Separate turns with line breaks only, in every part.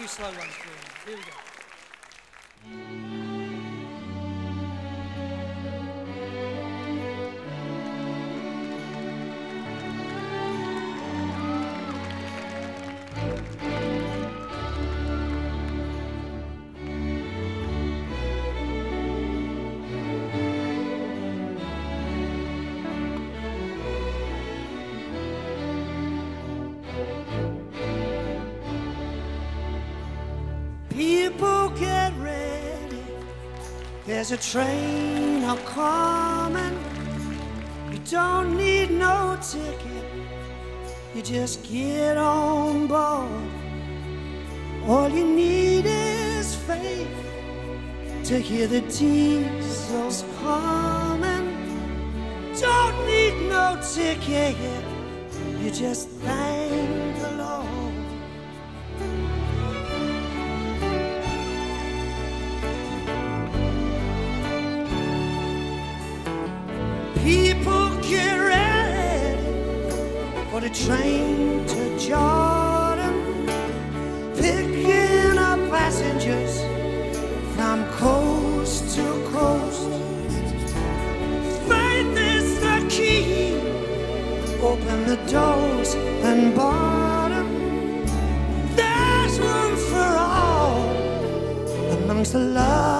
Few slow ones. Here we go.
Get ready. There's a train a coming. You don't need no ticket. You just get on board. All you need is faith to hear the diesels coming. Don't need no ticket. You just thank the Lord. People get ready for the train to Jordan, picking up passengers from coast to coast. Faith is the key. Open the doors and bottom. There's room for all amongst the loves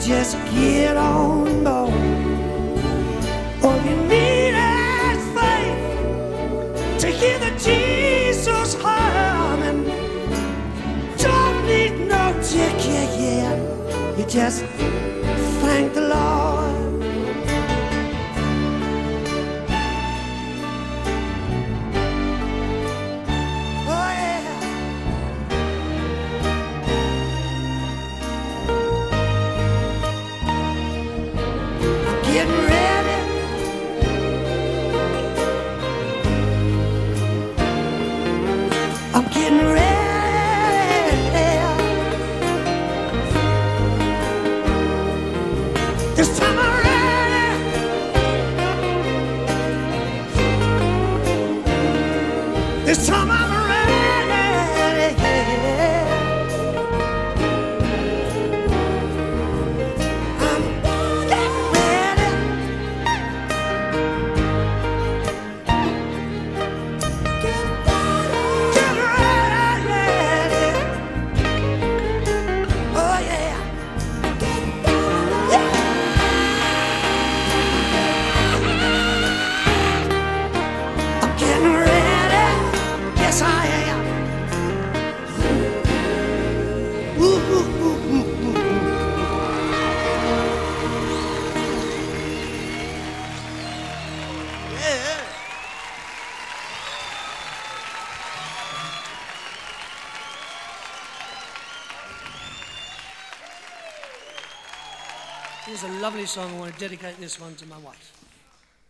just get on board. All you need is faith to hear the Jesus humming. Don't need no ticket, yeah. You just thank the Lord. This time I'm ready. This time I'm ready.
Here's a lovely song. I want to dedicate this one to my wife.